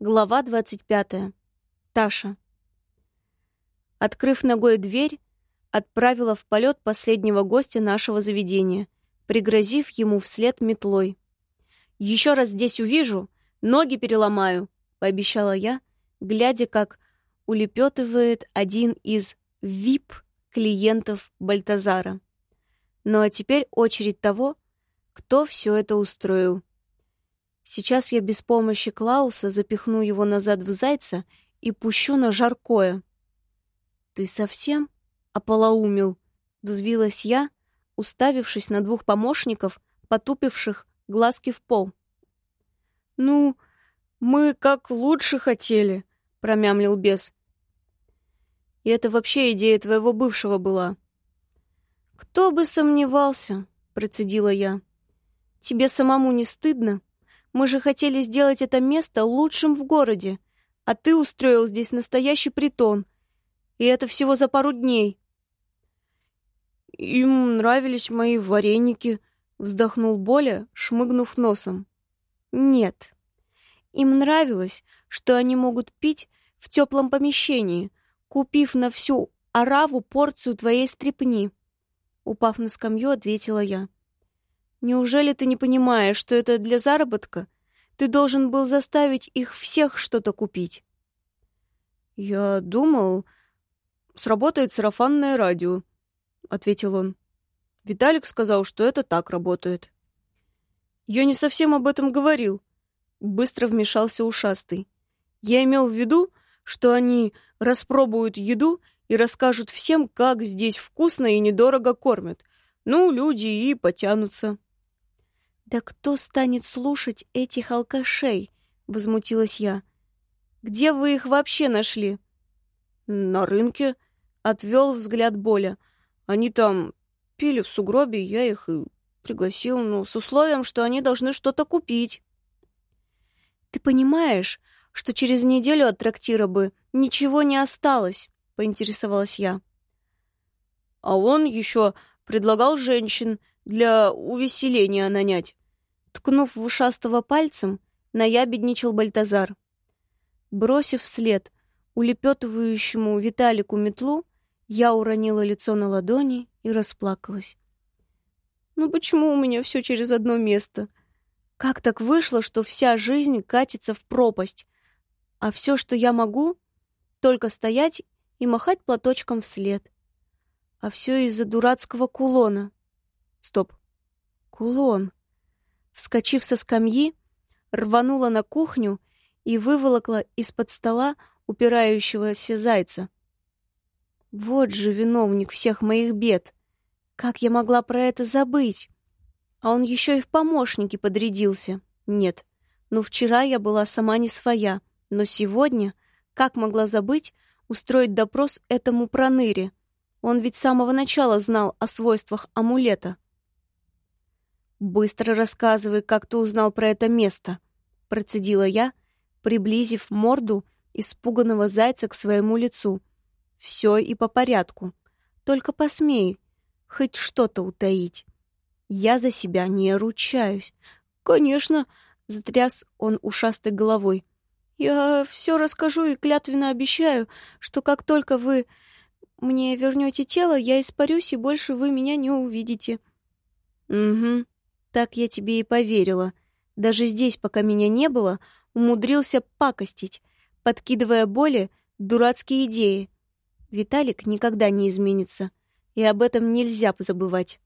Глава 25. Таша. Открыв ногой дверь, отправила в полет последнего гостя нашего заведения, пригрозив ему вслед метлой. «Еще раз здесь увижу, ноги переломаю», — пообещала я, глядя, как улепетывает один из ВИП-клиентов Бальтазара. Ну а теперь очередь того, кто все это устроил. Сейчас я без помощи Клауса запихну его назад в зайца и пущу на жаркое. «Ты совсем ополоумил?» — взвилась я, уставившись на двух помощников, потупивших глазки в пол. «Ну, мы как лучше хотели», — промямлил бес. «И это вообще идея твоего бывшего была». «Кто бы сомневался», — процедила я. «Тебе самому не стыдно?» Мы же хотели сделать это место лучшим в городе, а ты устроил здесь настоящий притон. И это всего за пару дней. Им нравились мои вареники, вздохнул Боля, шмыгнув носом. Нет. Им нравилось, что они могут пить в теплом помещении, купив на всю ораву порцию твоей стрепни. Упав на скамью, ответила я. Неужели ты не понимаешь, что это для заработка? Ты должен был заставить их всех что-то купить. Я думал, сработает сарафанное радио, ответил он. Виталик сказал, что это так работает. Я не совсем об этом говорил, быстро вмешался ушастый. Я имел в виду, что они распробуют еду и расскажут всем, как здесь вкусно и недорого кормят. Ну, люди и потянутся. «Да кто станет слушать этих алкашей?» — возмутилась я. «Где вы их вообще нашли?» «На рынке», — отвел взгляд Боля. «Они там пили в сугробе, я их и пригласил, но с условием, что они должны что-то купить». «Ты понимаешь, что через неделю от трактира бы ничего не осталось?» — поинтересовалась я. «А он еще предлагал женщин для увеселения нанять. Ткнув в ушастого пальцем, наябедничал Бальтазар. Бросив вслед улепетывающему Виталику метлу, я уронила лицо на ладони и расплакалась. «Ну почему у меня все через одно место? Как так вышло, что вся жизнь катится в пропасть, а все, что я могу, только стоять и махать платочком вслед? А все из-за дурацкого кулона. Стоп. Кулон. Вскочив со скамьи, рванула на кухню и выволокла из-под стола упирающегося зайца. Вот же виновник всех моих бед. Как я могла про это забыть? А он еще и в помощники подрядился. Нет, ну вчера я была сама не своя, но сегодня, как могла забыть, устроить допрос этому проныре? Он ведь с самого начала знал о свойствах амулета. «Быстро рассказывай, как ты узнал про это место», — процедила я, приблизив морду испуганного зайца к своему лицу. «Все и по порядку. Только посмей хоть что-то утаить. Я за себя не ручаюсь». «Конечно», — затряс он ушастой головой. «Я все расскажу и клятвенно обещаю, что как только вы мне вернете тело, я испарюсь, и больше вы меня не увидите». «Угу», так я тебе и поверила. Даже здесь, пока меня не было, умудрился пакостить, подкидывая боли дурацкие идеи. Виталик никогда не изменится, и об этом нельзя забывать.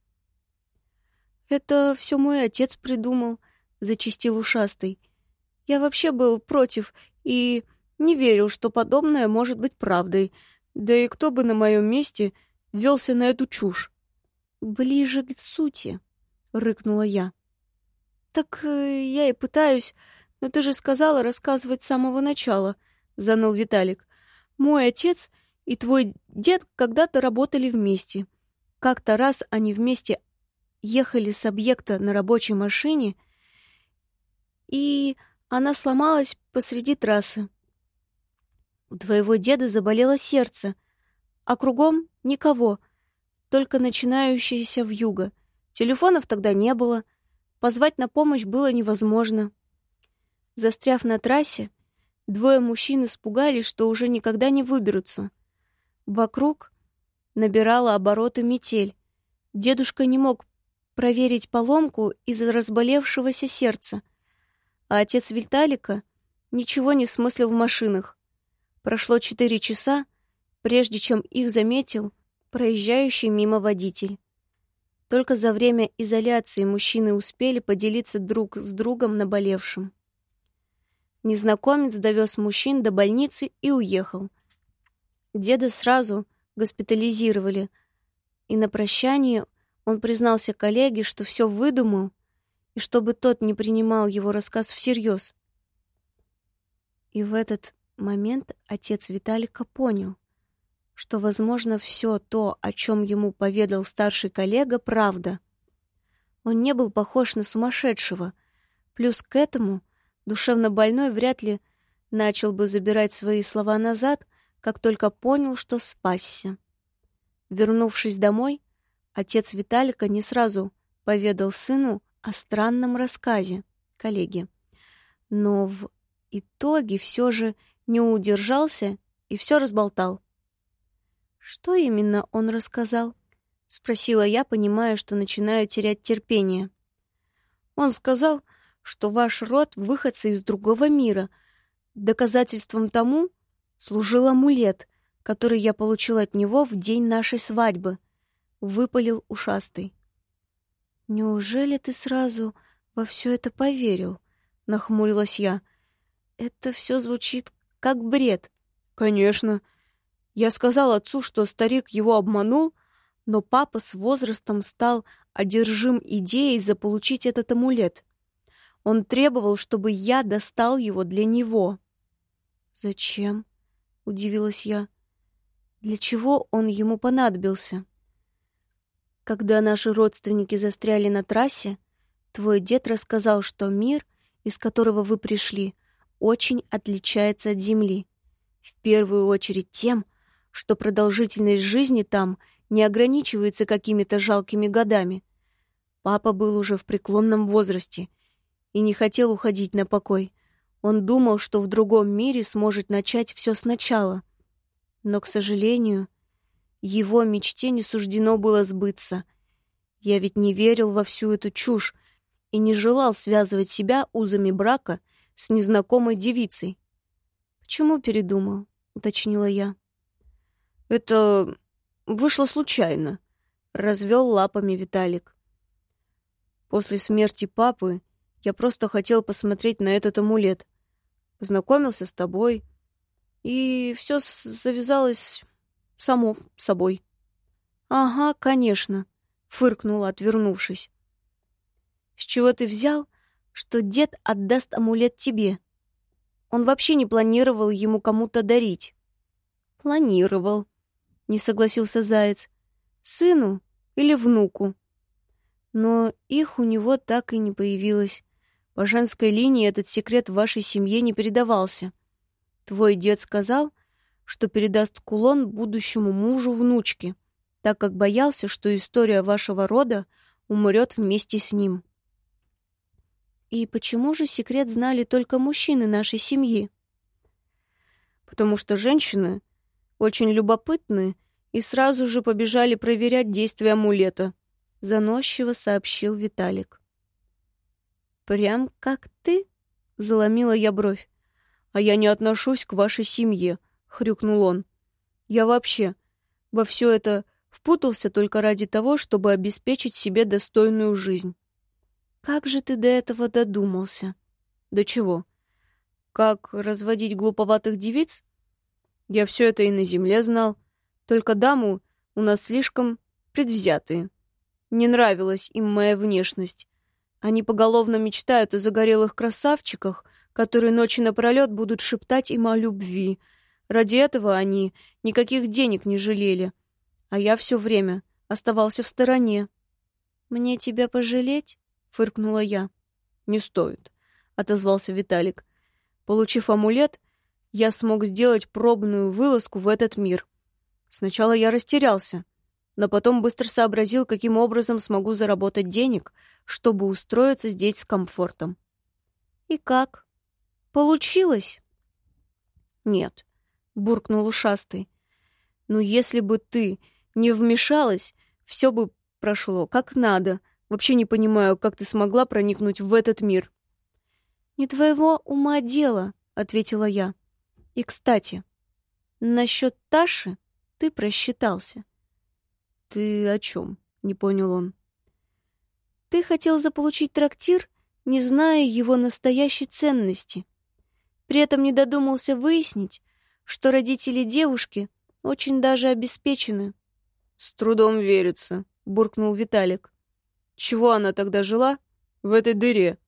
«Это все мой отец придумал», — зачистил ушастый. «Я вообще был против и не верил, что подобное может быть правдой. Да и кто бы на моем месте велся на эту чушь?» «Ближе к сути», — рыкнула я. «Так э, я и пытаюсь, но ты же сказала рассказывать с самого начала», — заныл Виталик. «Мой отец и твой дед когда-то работали вместе. Как-то раз они вместе ехали с объекта на рабочей машине, и она сломалась посреди трассы. У твоего деда заболело сердце, а кругом никого, только начинающаяся вьюга — Телефонов тогда не было, позвать на помощь было невозможно. Застряв на трассе, Двое мужчин испугались, что уже никогда не выберутся. Вокруг набирала обороты метель. Дедушка не мог проверить поломку из-за разболевшегося сердца. А отец Виталика ничего не смыслил в машинах. Прошло четыре часа, прежде чем их заметил проезжающий мимо водитель. Только за время изоляции мужчины успели поделиться друг с другом наболевшим. Незнакомец довез мужчин до больницы и уехал. Деда сразу госпитализировали, и на прощание он признался коллеге, что все выдумал, и чтобы тот не принимал его рассказ всерьез. И в этот момент отец Виталика понял, что, возможно, все то, о чем ему поведал старший коллега, правда. Он не был похож на сумасшедшего. Плюс к этому душевно больной вряд ли начал бы забирать свои слова назад, как только понял, что спасся. Вернувшись домой, отец Виталика не сразу поведал сыну о странном рассказе коллеге. Но в итоге все же не удержался и все разболтал. «Что именно он рассказал?» — спросила я, понимая, что начинаю терять терпение. «Он сказал, что ваш род — выходцы из другого мира. Доказательством тому служил амулет, который я получил от него в день нашей свадьбы», — выпалил ушастый. «Неужели ты сразу во все это поверил?» — нахмурилась я. «Это все звучит как бред». «Конечно. Я сказал отцу, что старик его обманул, но папа с возрастом стал одержим идеей заполучить этот амулет. Он требовал, чтобы я достал его для него. «Зачем?» — удивилась я. «Для чего он ему понадобился?» Когда наши родственники застряли на трассе, твой дед рассказал, что мир, из которого вы пришли, очень отличается от Земли. В первую очередь тем, что продолжительность жизни там не ограничивается какими-то жалкими годами. Папа был уже в преклонном возрасте и не хотел уходить на покой. Он думал, что в другом мире сможет начать все сначала. Но, к сожалению, его мечте не суждено было сбыться. Я ведь не верил во всю эту чушь и не желал связывать себя узами брака с незнакомой девицей. «Почему передумал?» — уточнила я. Это вышло случайно, развел лапами Виталик. После смерти папы я просто хотел посмотреть на этот амулет. Познакомился с тобой, и все завязалось само собой. Ага, конечно, фыркнула, отвернувшись. С чего ты взял, что дед отдаст амулет тебе? Он вообще не планировал ему кому-то дарить. Планировал, не согласился Заяц. Сыну или внуку? Но их у него так и не появилось. По женской линии этот секрет вашей семье не передавался. Твой дед сказал, что передаст кулон будущему мужу внучке, так как боялся, что история вашего рода умрет вместе с ним. И почему же секрет знали только мужчины нашей семьи? Потому что женщины очень любопытны и сразу же побежали проверять действие амулета, заносчиво сообщил Виталик. Прям как ты? заломила я бровь. А я не отношусь к вашей семье, хрюкнул он. Я вообще во все это впутался только ради того, чтобы обеспечить себе достойную жизнь. Как же ты до этого додумался? До чего? Как разводить глуповатых девиц? Я все это и на земле знал. Только даму у нас слишком предвзятые. Не нравилась им моя внешность. Они поголовно мечтают о загорелых красавчиках, которые ночи напролет будут шептать им о любви. Ради этого они никаких денег не жалели. А я все время оставался в стороне. «Мне тебя пожалеть?» — фыркнула я. «Не стоит», — отозвался Виталик. Получив амулет, я смог сделать пробную вылазку в этот мир. Сначала я растерялся, но потом быстро сообразил, каким образом смогу заработать денег, чтобы устроиться здесь с комфортом. И как? Получилось? Нет, буркнул ушастый. Ну, если бы ты не вмешалась, все бы прошло как надо. Вообще не понимаю, как ты смогла проникнуть в этот мир. Не твоего ума дело, ответила я. И, кстати, насчет Таши ты просчитался. Ты о чем? Не понял он. Ты хотел заполучить трактир, не зная его настоящей ценности. При этом не додумался выяснить, что родители девушки очень даже обеспечены. С трудом верится, буркнул Виталик. Чего она тогда жила в этой дыре?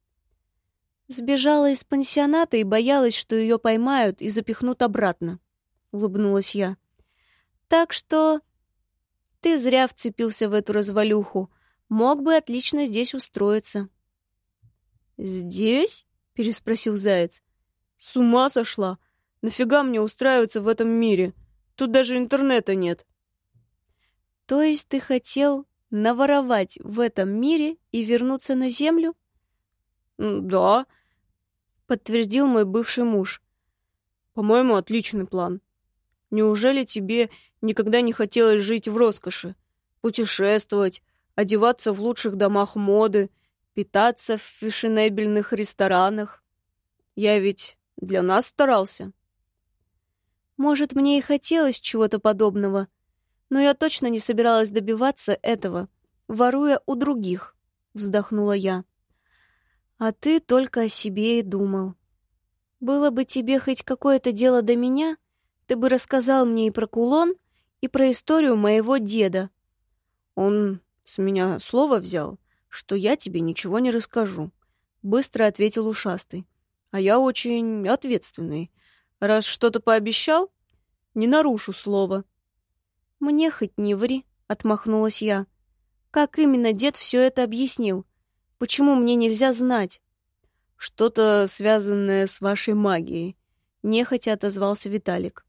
Сбежала из пансионата и боялась, что ее поймают и запихнут обратно, улыбнулась я. Так что ты зря вцепился в эту развалюху. Мог бы отлично здесь устроиться. Здесь? переспросил Заяц. С ума сошла. Нафига мне устраиваться в этом мире? Тут даже интернета нет. То есть ты хотел наворовать в этом мире и вернуться на землю? Да, подтвердил мой бывший муж. По-моему, отличный план. Неужели тебе никогда не хотелось жить в роскоши, путешествовать, одеваться в лучших домах моды, питаться в фешенебельных ресторанах? Я ведь для нас старался. Может, мне и хотелось чего-то подобного, но я точно не собиралась добиваться этого, воруя у других, вздохнула я. А ты только о себе и думал. Было бы тебе хоть какое-то дело до меня, ты бы рассказал мне и про кулон, и про историю моего деда. Он с меня слово взял, что я тебе ничего не расскажу, быстро ответил ушастый. А я очень ответственный. Раз что-то пообещал, не нарушу слова. Мне хоть не ври, отмахнулась я. Как именно дед все это объяснил? Почему мне нельзя знать? Что-то связанное с вашей магией, нехотя отозвался Виталик.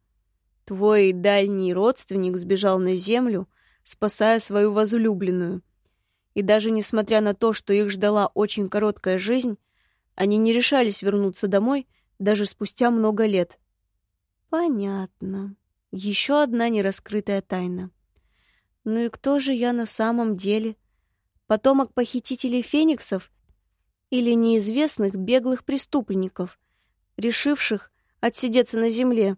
Твой дальний родственник сбежал на землю, спасая свою возлюбленную. И даже несмотря на то, что их ждала очень короткая жизнь, они не решались вернуться домой даже спустя много лет. Понятно. Еще одна нераскрытая тайна. Ну и кто же я на самом деле? Потомок похитителей фениксов или неизвестных беглых преступников, решивших отсидеться на земле?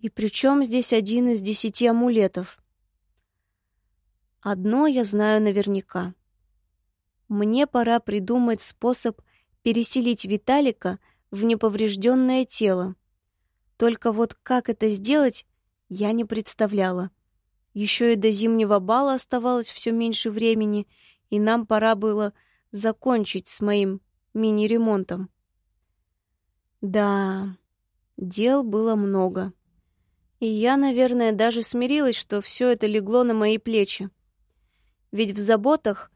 И при чем здесь один из десяти амулетов? Одно я знаю наверняка. Мне пора придумать способ переселить Виталика в неповрежденное тело. Только вот как это сделать, я не представляла. Еще и до зимнего бала оставалось все меньше времени, и нам пора было закончить с моим мини-ремонтом. Да, дел было много. И я, наверное, даже смирилась, что все это легло на мои плечи. Ведь в заботах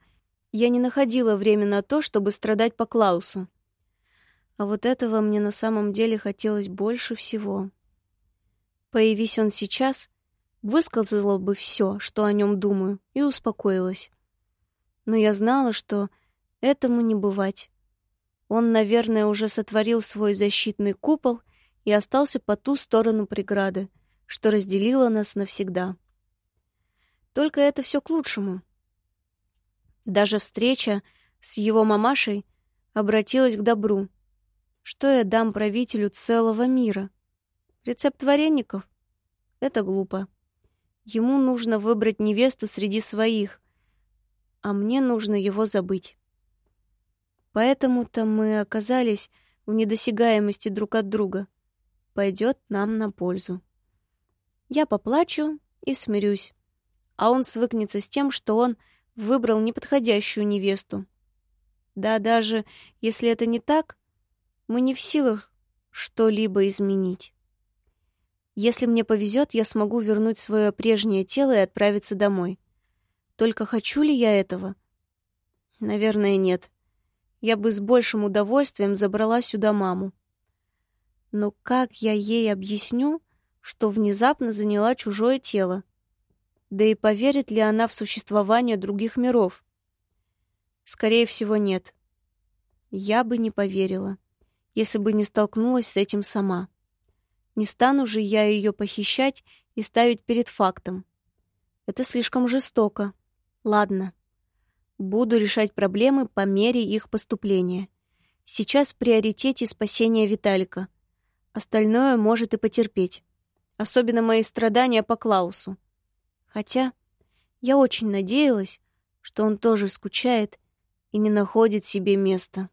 я не находила время на то, чтобы страдать по Клаусу. А вот этого мне на самом деле хотелось больше всего. Появись он сейчас, высказала бы все, что о нем думаю, и успокоилась. Но я знала, что этому не бывать. Он, наверное, уже сотворил свой защитный купол и остался по ту сторону преграды — что разделило нас навсегда. Только это все к лучшему. Даже встреча с его мамашей обратилась к добру. Что я дам правителю целого мира? Рецепт вареников? Это глупо. Ему нужно выбрать невесту среди своих, а мне нужно его забыть. Поэтому-то мы оказались в недосягаемости друг от друга. Пойдет нам на пользу. Я поплачу и смирюсь. А он свыкнется с тем, что он выбрал неподходящую невесту. Да даже если это не так, мы не в силах что-либо изменить. Если мне повезет, я смогу вернуть свое прежнее тело и отправиться домой. Только хочу ли я этого? Наверное, нет. Я бы с большим удовольствием забрала сюда маму. Но как я ей объясню, что внезапно заняла чужое тело. Да и поверит ли она в существование других миров? Скорее всего, нет. Я бы не поверила, если бы не столкнулась с этим сама. Не стану же я ее похищать и ставить перед фактом. Это слишком жестоко. Ладно. Буду решать проблемы по мере их поступления. Сейчас в приоритете спасение Виталика. Остальное может и потерпеть. Особенно мои страдания по Клаусу. Хотя я очень надеялась, что он тоже скучает и не находит себе места.